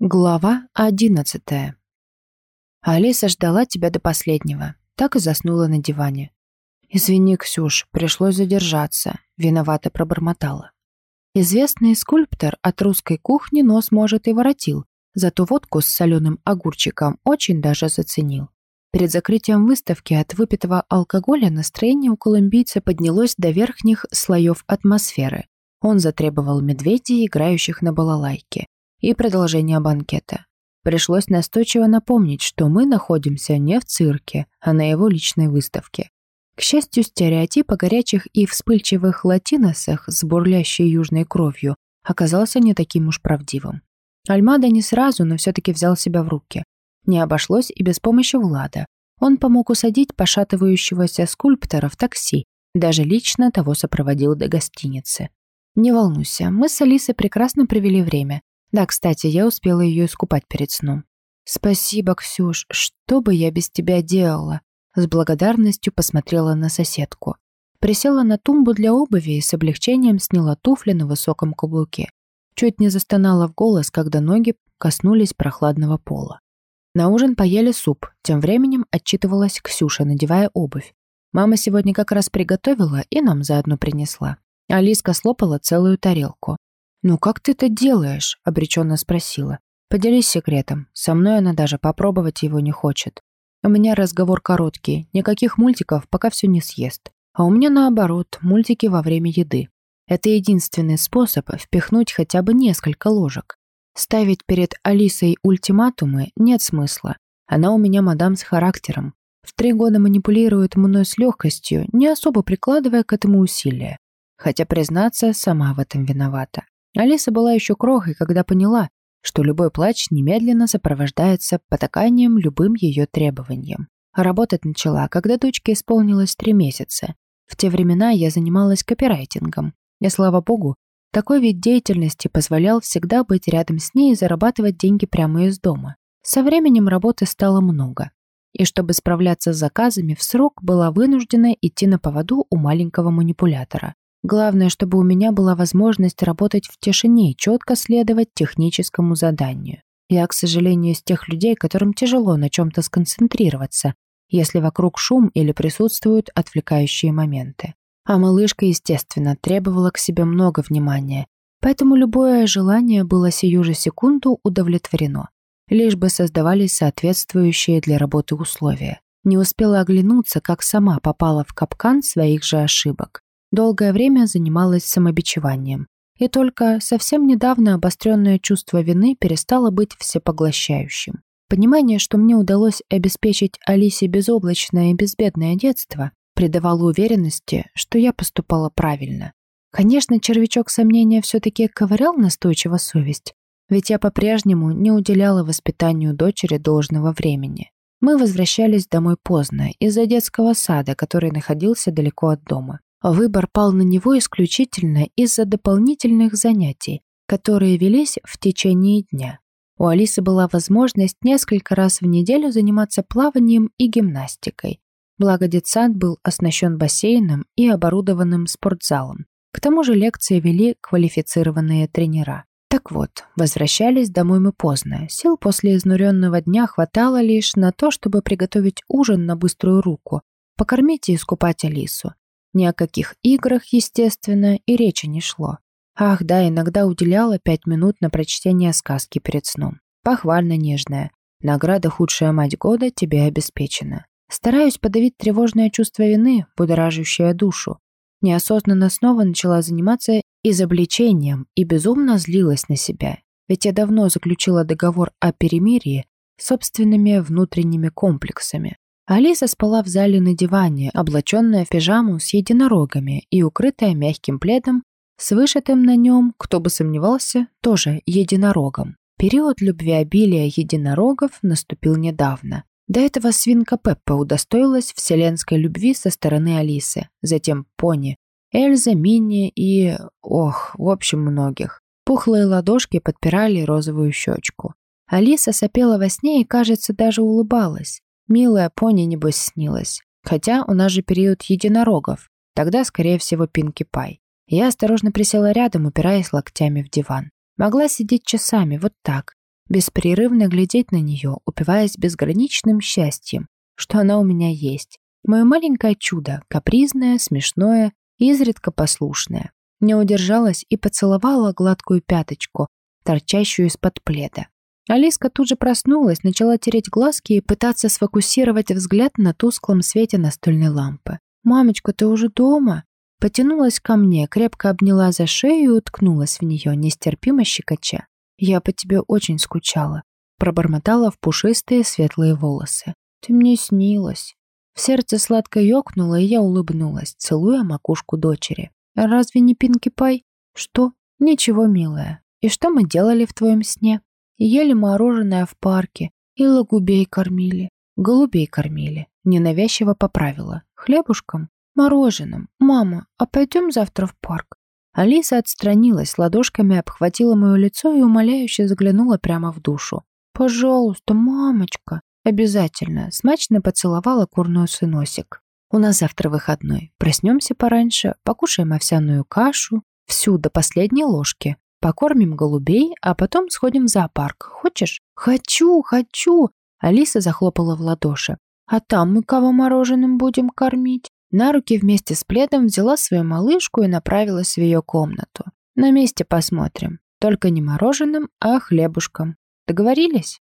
Глава одиннадцатая. Алиса ждала тебя до последнего. Так и заснула на диване. «Извини, Ксюш, пришлось задержаться», — виновато пробормотала. Известный скульптор от русской кухни нос, может, и воротил, зато водку с соленым огурчиком очень даже заценил. Перед закрытием выставки от выпитого алкоголя настроение у колумбийца поднялось до верхних слоев атмосферы. Он затребовал медведей, играющих на балалайке и продолжение банкета. Пришлось настойчиво напомнить, что мы находимся не в цирке, а на его личной выставке. К счастью, стереотип о горячих и вспыльчивых латиносах с бурлящей южной кровью оказался не таким уж правдивым. Альмада не сразу, но все-таки взял себя в руки. Не обошлось и без помощи Влада. Он помог усадить пошатывающегося скульптора в такси, даже лично того сопроводил до гостиницы. «Не волнуйся, мы с Алисой прекрасно провели время. Да, кстати, я успела ее искупать перед сном. «Спасибо, Ксюш, что бы я без тебя делала?» С благодарностью посмотрела на соседку. Присела на тумбу для обуви и с облегчением сняла туфли на высоком каблуке. Чуть не застонала в голос, когда ноги коснулись прохладного пола. На ужин поели суп, тем временем отчитывалась Ксюша, надевая обувь. Мама сегодня как раз приготовила и нам заодно принесла. Алиска слопала целую тарелку. «Ну как ты это делаешь?» — обреченно спросила. «Поделись секретом. Со мной она даже попробовать его не хочет. У меня разговор короткий, никаких мультиков, пока все не съест. А у меня наоборот, мультики во время еды. Это единственный способ впихнуть хотя бы несколько ложек. Ставить перед Алисой ультиматумы нет смысла. Она у меня мадам с характером. В три года манипулирует мной с легкостью, не особо прикладывая к этому усилия. Хотя, признаться, сама в этом виновата. Алиса была еще крохой, когда поняла, что любой плач немедленно сопровождается потаканием любым ее требованиям. работать начала, когда дочке исполнилось три месяца. В те времена я занималась копирайтингом. И, слава богу, такой вид деятельности позволял всегда быть рядом с ней и зарабатывать деньги прямо из дома. Со временем работы стало много. И чтобы справляться с заказами в срок, была вынуждена идти на поводу у маленького манипулятора. Главное, чтобы у меня была возможность работать в тишине и четко следовать техническому заданию. Я, к сожалению, из тех людей, которым тяжело на чем-то сконцентрироваться, если вокруг шум или присутствуют отвлекающие моменты. А малышка, естественно, требовала к себе много внимания, поэтому любое желание было сию же секунду удовлетворено, лишь бы создавались соответствующие для работы условия. Не успела оглянуться, как сама попала в капкан своих же ошибок долгое время занималась самобичеванием. И только совсем недавно обостренное чувство вины перестало быть всепоглощающим. Понимание, что мне удалось обеспечить Алисе безоблачное и безбедное детство, придавало уверенности, что я поступала правильно. Конечно, червячок сомнения все-таки ковырял настойчиво совесть, ведь я по-прежнему не уделяла воспитанию дочери должного времени. Мы возвращались домой поздно, из-за детского сада, который находился далеко от дома. Выбор пал на него исключительно из-за дополнительных занятий, которые велись в течение дня. У Алисы была возможность несколько раз в неделю заниматься плаванием и гимнастикой. Благо детсад был оснащен бассейном и оборудованным спортзалом. К тому же лекции вели квалифицированные тренера. Так вот, возвращались домой мы поздно. Сил после изнуренного дня хватало лишь на то, чтобы приготовить ужин на быструю руку, покормить и искупать Алису. Ни о каких играх, естественно, и речи не шло. Ах, да, иногда уделяла пять минут на прочтение сказки перед сном. Похвально нежная. Награда «Худшая мать года» тебе обеспечена. Стараюсь подавить тревожное чувство вины, будоражащее душу. Неосознанно снова начала заниматься изобличением и безумно злилась на себя. Ведь я давно заключила договор о перемирии собственными внутренними комплексами. Алиса спала в зале на диване, облаченная в пижаму с единорогами и укрытая мягким пледом с вышитым на нем, кто бы сомневался, тоже единорогом. Период любвеобилия единорогов наступил недавно. До этого свинка Пеппа удостоилась вселенской любви со стороны Алисы, затем Пони, Эльза, Минни и... ох, в общем, многих. Пухлые ладошки подпирали розовую щечку. Алиса сопела во сне и, кажется, даже улыбалась. Милая пони, небось, снилась. Хотя у нас же период единорогов. Тогда, скорее всего, Пинки Пай. Я осторожно присела рядом, упираясь локтями в диван. Могла сидеть часами, вот так, беспрерывно глядеть на нее, упиваясь безграничным счастьем, что она у меня есть. Мое маленькое чудо, капризное, смешное и изредка послушное. Не удержалась и поцеловала гладкую пяточку, торчащую из-под пледа. Алиска тут же проснулась, начала тереть глазки и пытаться сфокусировать взгляд на тусклом свете настольной лампы. «Мамочка, ты уже дома?» Потянулась ко мне, крепко обняла за шею и уткнулась в нее, нестерпимо щекоча. «Я по тебе очень скучала», пробормотала в пушистые светлые волосы. «Ты мне снилась». В сердце сладко ёкнуло, и я улыбнулась, целуя макушку дочери. «Разве не Пинки Пай?» «Что?» «Ничего, милая. И что мы делали в твоем сне?» Ели мороженое в парке, и лагубей кормили. Голубей кормили. Ненавязчиво поправила. Хлебушком? Мороженым. Мама, а пойдем завтра в парк? Алиса отстранилась, ладошками обхватила мое лицо и умоляюще заглянула прямо в душу. «Пожалуйста, мамочка!» «Обязательно!» Смачно поцеловала курной сыносик. «У нас завтра выходной. Проснемся пораньше, покушаем овсяную кашу, всю до последней ложки. Покормим голубей, а потом сходим в зоопарк. Хочешь? Хочу, хочу. Алиса захлопала в ладоши. А там мы кого мороженым будем кормить? На руки вместе с пледом взяла свою малышку и направилась в ее комнату. На месте посмотрим. Только не мороженым, а хлебушком. Договорились?